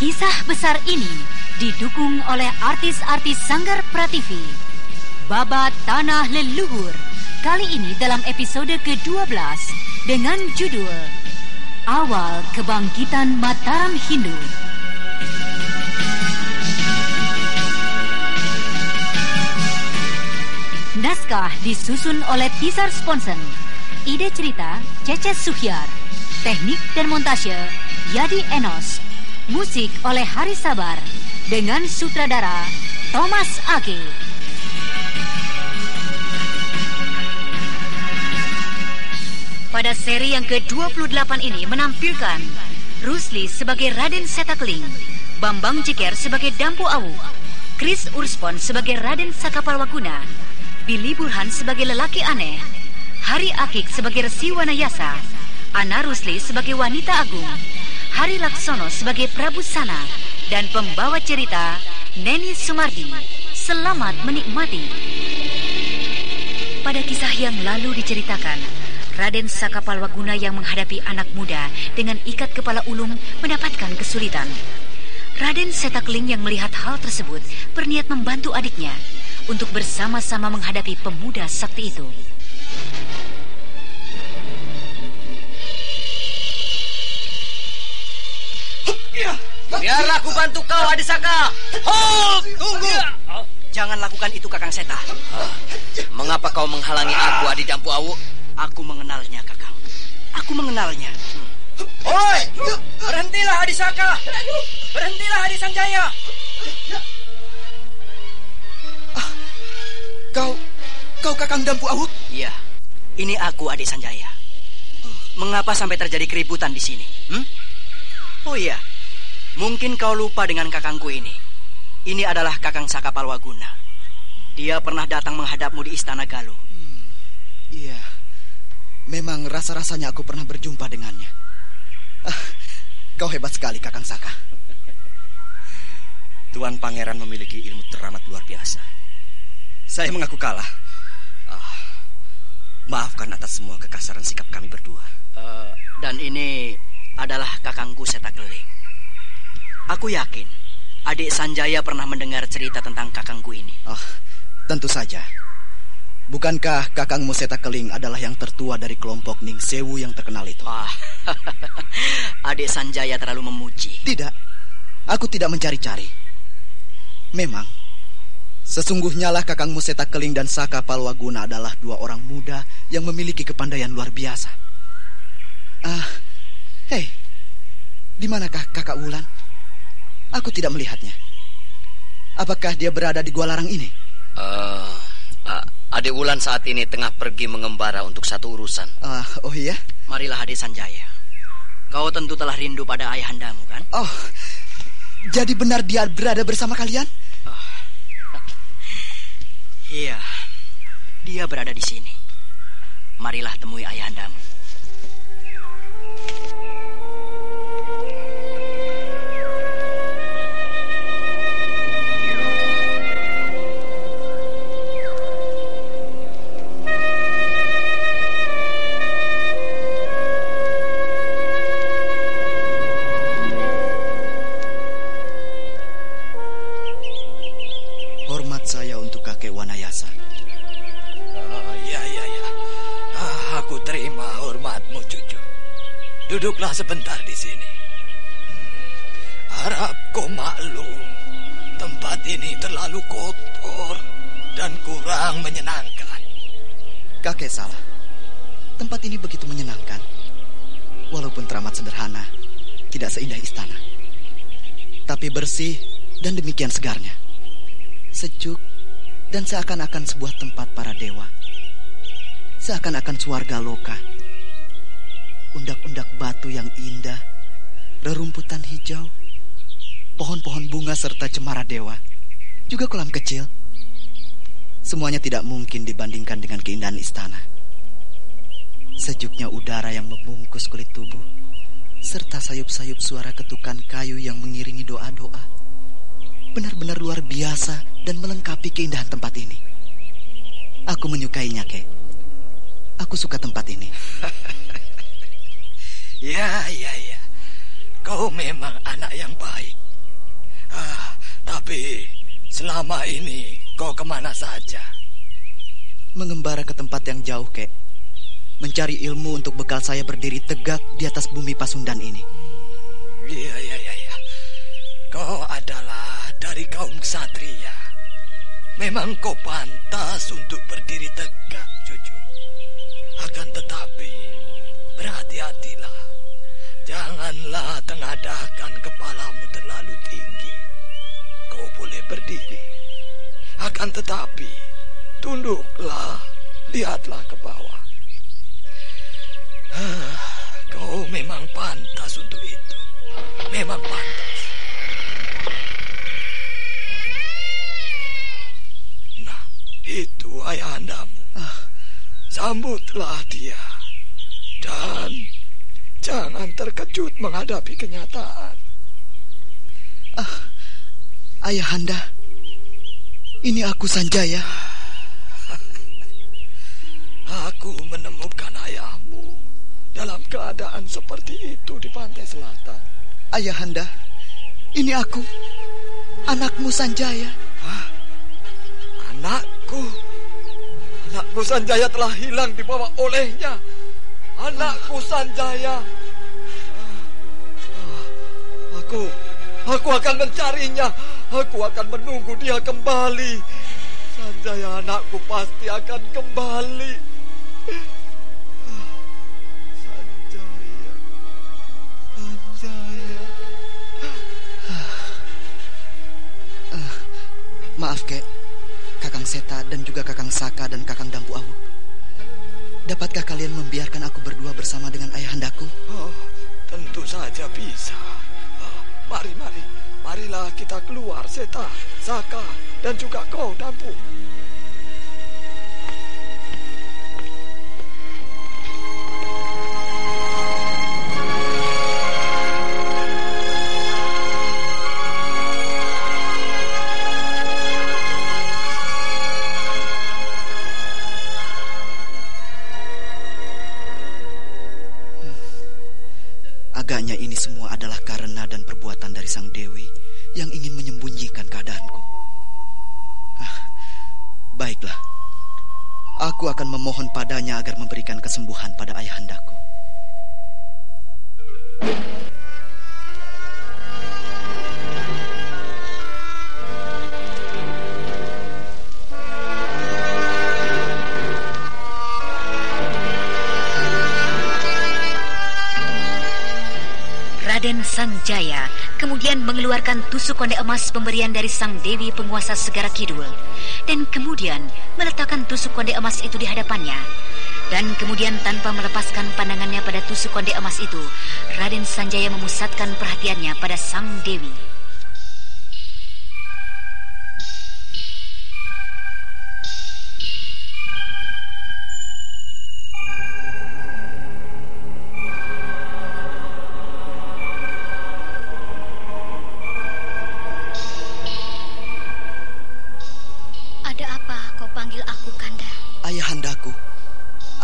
Kisah besar ini didukung oleh artis-artis Sanggar Prativi. Babat Tanah Leluhur. Kali ini dalam episode ke-12 dengan judul Awal Kebangkitan Mataram Hindu. Naskah disusun oleh Tisar Sponsen. Ide cerita Cece Suhyar. Teknik dan montase Yadi Enos. Musik oleh Hari Sabar dengan sutradara Thomas Ake. Pada seri yang ke-28 ini menampilkan Rusli sebagai Raden Setakling, Bambang Jeker sebagai Dampu Awu, Chris Urspon sebagai Raden Sakapalwaguna, Billy Burhan sebagai lelaki aneh, Hari Akik sebagai Resi Wanayasa, Ana Rusli sebagai wanita agung, Hari Laksono sebagai Prabu Sana, dan pembawa cerita Neni Sumardi. Selamat menikmati. Pada kisah yang lalu diceritakan, Raden Sakapalwaguna yang menghadapi anak muda dengan ikat kepala ulung mendapatkan kesulitan. Raden Setakling yang melihat hal tersebut berniat membantu adiknya untuk bersama-sama menghadapi pemuda sakti itu. Biarlah aku bantu kau, Adisaka. Hold! Tunggu! Jangan lakukan itu, Kakang Seta. Mengapa kau menghalangi aku, Adi Dampu Awu? Aku mengenalnya, Kakang. Aku mengenalnya. Oi! Berhentilah, Adisaka! Berhentilah, Adi Sanjaya! Ah, kau, kau Kakang Dampu Awu? Iya, ini aku, Adi Sanjaya. Mengapa sampai terjadi keributan di sini? Hmm? Oh iya, Mungkin kau lupa dengan kakangku ini. Ini adalah kakang Sakapalwaguna. Dia pernah datang menghadapmu di Istana Galuh. Hmm, iya, memang rasa-rasanya aku pernah berjumpa dengannya. Ah, kau hebat sekali, Kakang Saka. Tuan Pangeran memiliki ilmu teramat luar biasa. Saya mengaku kalah. Ah, maafkan atas semua kekasaran sikap kami berdua. Uh, dan ini adalah kakangku Setakeling. Aku yakin adik Sanjaya pernah mendengar cerita tentang kakangku ini. Oh, tentu saja. Bukankah kakang Museta Keling adalah yang tertua dari kelompok Ning Sewu yang terkenal itu? Ah, adik Sanjaya terlalu memuji. Tidak, aku tidak mencari-cari. Memang, sesungguhnya lah kakang Museta Keling dan Saka Palwaguna adalah dua orang muda yang memiliki kepandaian luar biasa. Ah, hei, di manakah kakak Wulan? Aku tidak melihatnya. Apakah dia berada di Gua Larang ini? Uh, uh, adik Wulan saat ini tengah pergi mengembara untuk satu urusan. Uh, oh iya? Marilah adik Sanjaya. Kau tentu telah rindu pada ayahandamu, kan? Oh, jadi benar dia berada bersama kalian? Oh. iya, dia berada di sini. Marilah temui ayahandamu. Duduklah sebentar di sini. Harap kau maklum, tempat ini terlalu kotor dan kurang menyenangkan. Kakek salah. Tempat ini begitu menyenangkan. Walaupun teramat sederhana, tidak seindah istana. Tapi bersih dan demikian segarnya. Sejuk dan seakan-akan sebuah tempat para dewa. Seakan-akan suarga loka undak-undak batu yang indah, rerumputan hijau, pohon-pohon bunga serta cemara dewa, juga kolam kecil. Semuanya tidak mungkin dibandingkan dengan keindahan istana. Sejuknya udara yang membungkus kulit tubuh, serta sayup-sayup suara ketukan kayu yang mengiringi doa-doa. Benar-benar luar biasa dan melengkapi keindahan tempat ini. Aku menyukainya, Kek. Aku suka tempat ini. Ya, ya, ya. Kau memang anak yang baik. Tapi selama ini kau ke mana saja? Mengembara ke tempat yang jauh, kek. Mencari ilmu untuk bekal saya berdiri tegak di atas bumi Pasundan ini. Iya, iya, iya, iya. Kau adalah dari kaum ksatria. Memang kau pantas untuk berdiri tegak, cucu. Akan tetapi, berhati-hatilah. Janganlah tengadahkan kepalamu terlalu tinggi. Kau boleh berdiri. Akan tetapi, tunduklah, lihatlah ke bawah. Kau memang pantas untuk itu. Memang pantas. Nah, itu ayahandamu. Sambutlah dia. Dan jangan terkejut menghadapi kenyataan. Ayahanda, ini aku Sanjaya. Aku menemukan ayahmu dalam keadaan seperti itu di pantai selatan. Ayahanda, ini aku, anakmu Sanjaya. Anakku, anakku Sanjaya telah hilang dibawa olehnya. Anakku Sanjaya. Aku, aku akan mencarinya. Aku akan menunggu dia kembali. Sanjaya anakku pasti akan kembali. Sanjaya, Sanjaya. Maaf, kek. Kakang Seta dan juga Kakang Saka dan Kakang Dampu Awu. Dapatkah kalian membiarkan aku berdua bersama dengan ayahandaku? Oh, tentu saja bisa. Oh, mari, mari. Marilah kita keluar, Seta, Saka, dan juga kau, Dampu. Baiklah. Aku akan memohon padanya agar memberikan kesembuhan pada ayahandaku. Mengeluarkan tusuk konde emas pemberian dari Sang Dewi penguasa Segara Kidul dan kemudian meletakkan tusuk konde emas itu di hadapannya. Dan kemudian tanpa melepaskan pandangannya pada tusuk konde emas itu, Raden Sanjaya memusatkan perhatiannya pada Sang Dewi.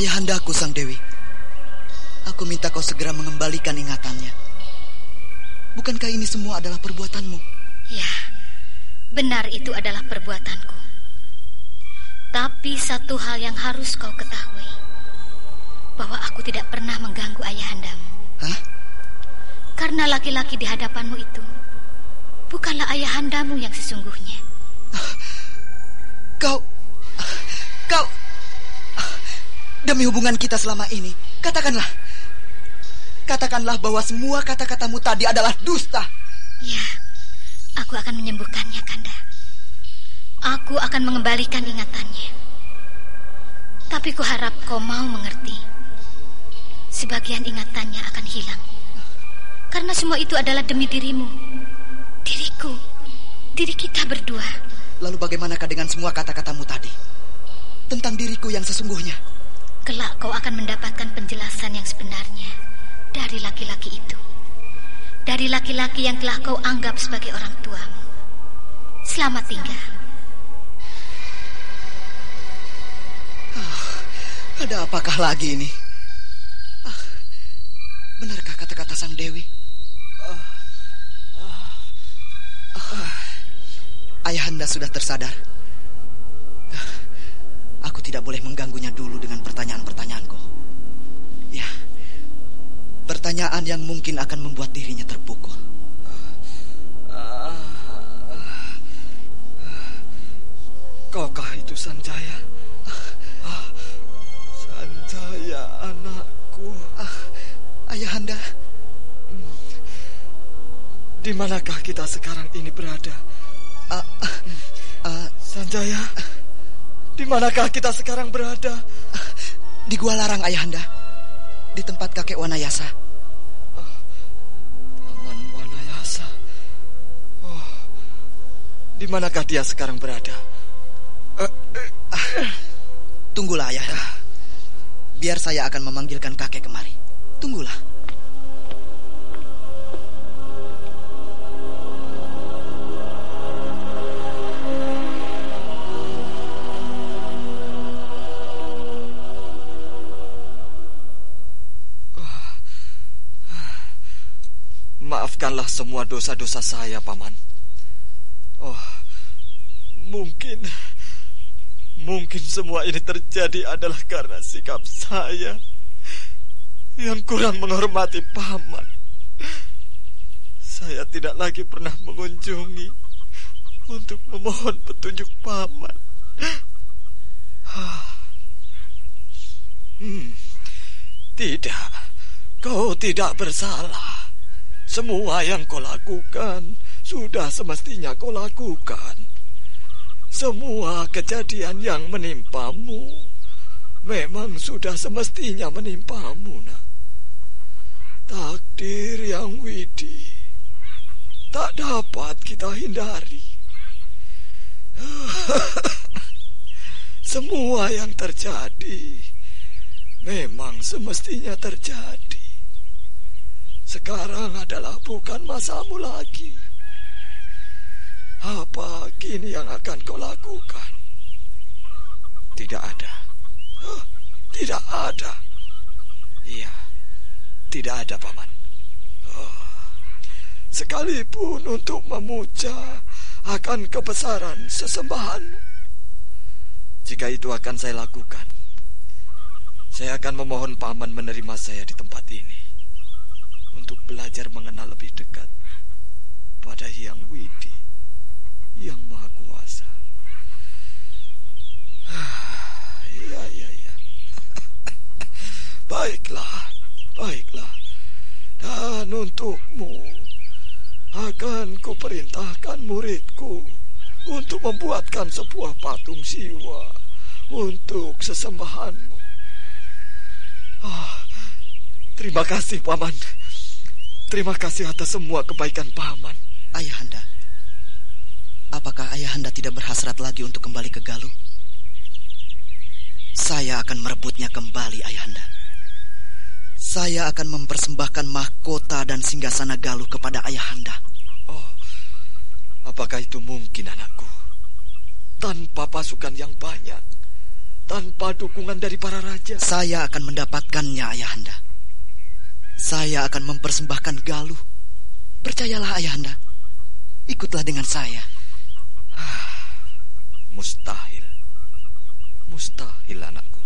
Ayahandaku Sang Dewi. Aku minta kau segera mengembalikan ingatannya. Bukankah ini semua adalah perbuatanmu? Ya, benar itu adalah perbuatanku. Tapi satu hal yang harus kau ketahui, bahwa aku tidak pernah mengganggu ayahandamu. Hah? Karena laki-laki di hadapanmu itu bukanlah ayahandamu yang sesungguhnya. Demi hubungan kita selama ini, katakanlah, katakanlah bahwa semua kata-katamu tadi adalah dusta. Ya, aku akan menyembuhkannya, Kanda. Aku akan mengembalikan ingatannya. Tapi kuharap kau mau mengerti. Sebagian ingatannya akan hilang. Karena semua itu adalah demi dirimu. Diriku. Diri kita berdua. Lalu bagaimanakah dengan semua kata-katamu tadi? Tentang diriku yang sesungguhnya. Kelak kau akan mendapatkan penjelasan yang sebenarnya dari laki-laki itu. Dari laki-laki yang telah kau anggap sebagai orang tuamu. Selamat tinggal. Ada apakah lagi ini? Ah, benarkah kata-kata Sang Dewi? Ayahanda sudah tersadar. Aku tidak boleh mengganggunya dulu dengan pertanyaan-pertanyaanku. Ya, pertanyaan yang mungkin akan membuat dirinya terpukul. Kaukah itu Sanjaya? Ah, Sanjaya anakku. Ah, ayahanda. Di manakah kita sekarang ini berada? Uh, uh, uh, Sanjaya, di manakah kita sekarang berada? Di Gua Larang, Ayahanda. Di tempat kakek Wanayasa. Uh, Paman Wanayasa. Oh, di manakah dia sekarang berada? Uh, uh, tunggulah, Ayahanda. Biar saya akan memanggilkan kakek kemari. Tunggulah. Maafkanlah semua dosa-dosa saya, Paman. Oh, mungkin... Mungkin semua ini terjadi adalah karena sikap saya yang kurang menghormati Paman. Saya tidak lagi pernah mengunjungi untuk memohon petunjuk Paman. Hmm, tidak, kau tidak bersalah. Semua yang kau lakukan sudah semestinya kau lakukan. Semua kejadian yang menimpamu memang sudah semestinya menimpamu, nak. Takdir yang widi tak dapat kita hindari. Semua yang terjadi memang semestinya terjadi. Sekarang adalah bukan masamu lagi. Apa kini yang akan kau lakukan? Tidak ada. Huh, tidak ada. Iya, tidak ada, Paman. Oh, sekalipun untuk memuja akan kebesaran sesembahanmu. Jika itu akan saya lakukan, saya akan memohon Paman menerima saya di tempat ini untuk belajar mengenal lebih dekat pada Hyang Widi yang Maha Kuasa. Iya, iya, iya. baiklah, baiklah. Dan untukmu akan kuperintahkan muridku untuk membuatkan sebuah patung siwa untuk sesembahanmu. Oh, terima kasih, Paman. Terima kasih atas semua kebaikan paman. Ayahanda, apakah ayahanda tidak berhasrat lagi untuk kembali ke Galuh? Saya akan merebutnya kembali, ayahanda. Saya akan mempersembahkan mahkota dan singgasana Galuh kepada ayahanda. Oh, apakah itu mungkin, anakku? Tanpa pasukan yang banyak, tanpa dukungan dari para raja. Saya akan mendapatkannya, ayahanda. Saya akan mempersembahkan Galuh. Percayalah ayahanda. Ikutlah dengan saya. Mustahil. Mustahil anakku.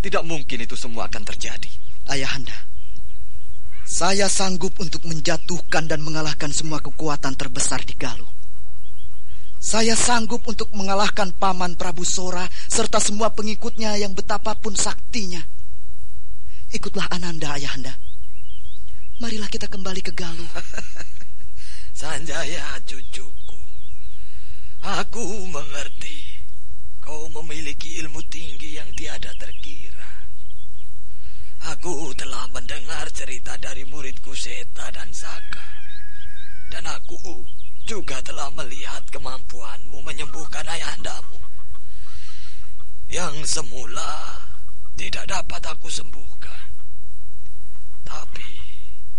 Tidak mungkin itu semua akan terjadi. Ayahanda, saya sanggup untuk menjatuhkan dan mengalahkan semua kekuatan terbesar di Galuh. Saya sanggup untuk mengalahkan Paman Prabu Sora serta semua pengikutnya yang betapapun saktinya. Ikutlah Ananda, Ayahanda. Marilah kita kembali ke Galuh. Sanjaya, cucuku. Aku mengerti. Kau memiliki ilmu tinggi yang tiada terkira. Aku telah mendengar cerita dari muridku Seta dan Saka. Dan aku juga telah melihat kemampuanmu menyembuhkan ayahandamu. Yang semula tidak dapat aku sembuhkan. Tapi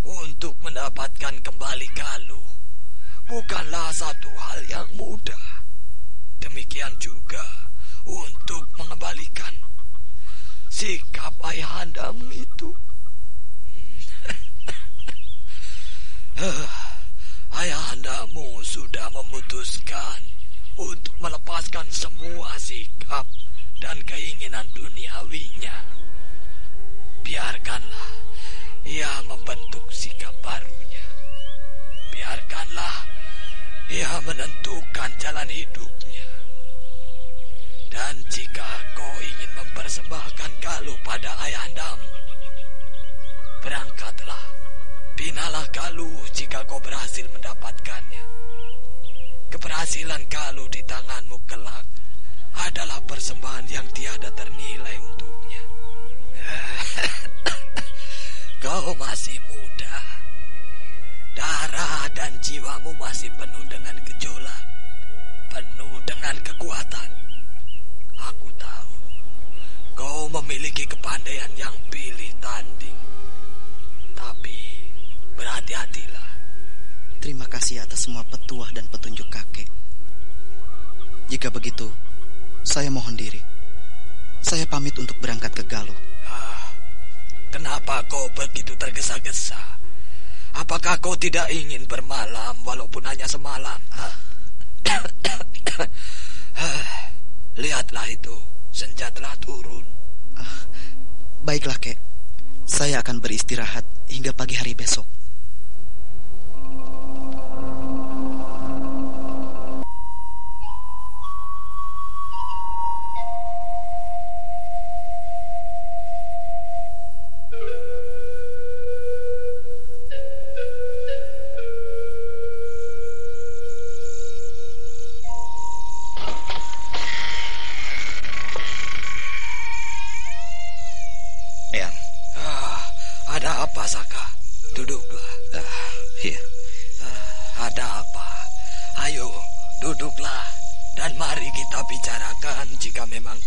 untuk mendapatkan kembali Galuh bukanlah satu hal yang mudah. Demikian juga untuk mengembalikan sikap ayahandamu itu. ayahandamu sudah memutuskan untuk melepaskan semua sikap dan keinginan duniawinya. Biarkanlah ia membentuk sikap barunya. Biarkanlah ia menentukan jalan hidupnya. Dan jika kau ingin mempersembahkan Galuh pada ayahandamu, berangkatlah, binalah Galuh jika kau berhasil mendapatkannya. Keberhasilan Galuh di tanganmu kelak adalah persembahan yang tiada ternilai untuknya. kau masih muda. Darah dan jiwamu masih penuh dengan gejolak, penuh dengan kekuatan. Aku tahu kau memiliki kepandaian yang pilih tanding. Tapi berhati-hatilah. Terima kasih atas semua petuah dan petunjuk kakek. Jika begitu, saya mohon diri. Saya pamit untuk berangkat ke Galuh. Ah, kenapa kau begitu tergesa-gesa? Apakah kau tidak ingin bermalam walaupun hanya semalam? Ah. Lihatlah itu, senja telah turun. Ah, baiklah, kek. Saya akan beristirahat hingga pagi hari besok.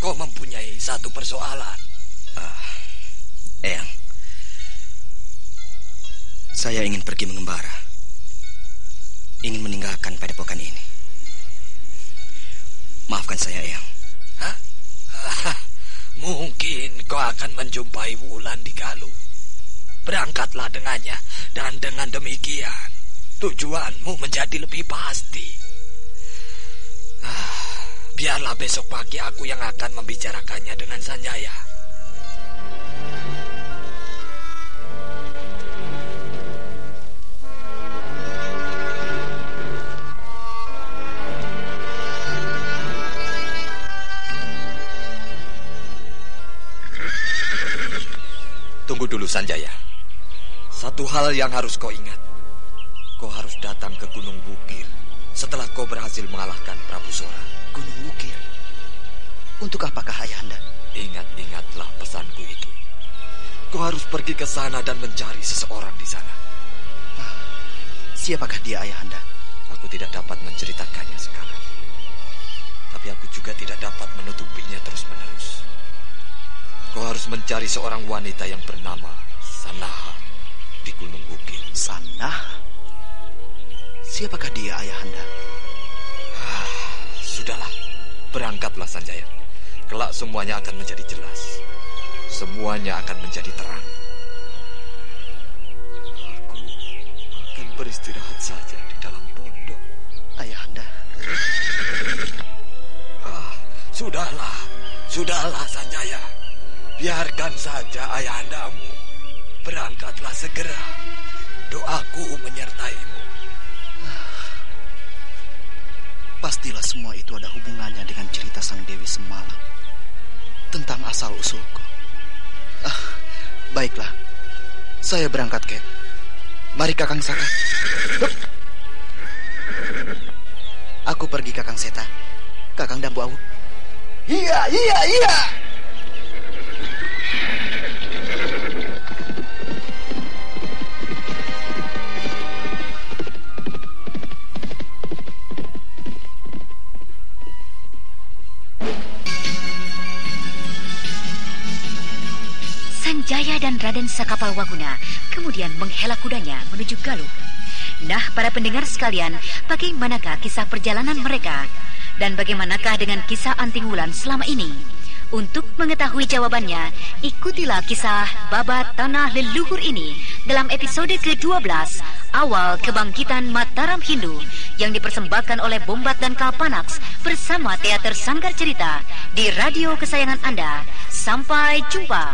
Kau mempunyai satu persoalan. Eyang, saya ingin pergi mengembara. Ingin meninggalkan padepokan ini. Maafkan saya, Eyang. Hah? Mungkin kau akan menjumpai Wulan di Galuh. Berangkatlah dengannya, dan dengan demikian tujuanmu menjadi lebih pasti. Ah, biarlah besok pagi aku yang akan membicarakannya dengan Sanjaya. Tunggu dulu, Sanjaya. Satu hal yang harus kau ingat. Kau harus datang ke Gunung Bukir setelah kau berhasil mengalahkan Prabu Sora. Gunung Wukir. Untuk apakah ayahanda? Ingat-ingatlah pesanku itu. Kau harus pergi ke sana dan mencari seseorang di sana. Siapakah dia ayahanda? Aku tidak dapat menceritakannya sekarang. Tapi aku juga tidak dapat menutupinya terus-menerus. Kau harus mencari seorang wanita yang bernama Sanaha di Gunung Bukit. Sana. Siapakah dia ayahanda? Ah, sudahlah, berangkatlah Sanjaya. Kelak semuanya akan menjadi jelas. Semuanya akan menjadi terang. Aku akan beristirahat saja di dalam pondok. Ayahanda. Ah, sudahlah, sudahlah Sanjaya. Biarkan saja ayahandamu. Berangkatlah segera. Doaku menyertaimu. Pastilah semua itu ada hubungannya dengan cerita sang Dewi semalam. Tentang asal-usulku. Ah, baiklah. Saya berangkat, Kek. Mari Kakang Saka. Aku pergi Kakang Seta. Kakang Dampu Awu. Iya, iya, iya. Sanjaya dan Raden Sakapalwaguna kemudian menghela kudanya menuju Galuh. Nah, para pendengar sekalian, bagaimanakah kisah perjalanan mereka? Dan bagaimanakah dengan kisah Anting Wulan selama ini? Untuk mengetahui jawabannya, ikutilah kisah Babat Tanah Leluhur ini dalam episode ke-12 Awal Kebangkitan Mataram Hindu yang dipersembahkan oleh Bombat dan Kalpanax bersama Teater Sanggar Cerita di radio kesayangan Anda. Sampai jumpa.